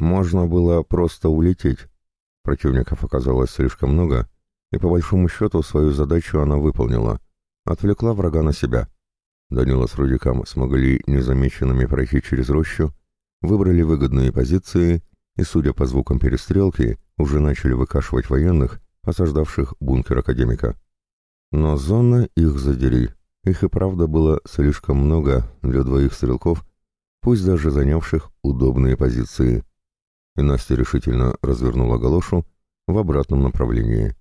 Можно было просто улететь. Противников оказалось слишком много, и по большому счету свою задачу она выполнила. Отвлекла врага на себя. Данила с Рудиком смогли незамеченными пройти через рощу, выбрали выгодные позиции и, судя по звукам перестрелки, уже начали выкашивать военных, осаждавших бункер академика. Но зона их задери. Их и правда было слишком много для двоих стрелков, пусть даже занявших удобные позиции. И Настя решительно развернула галошу в обратном направлении.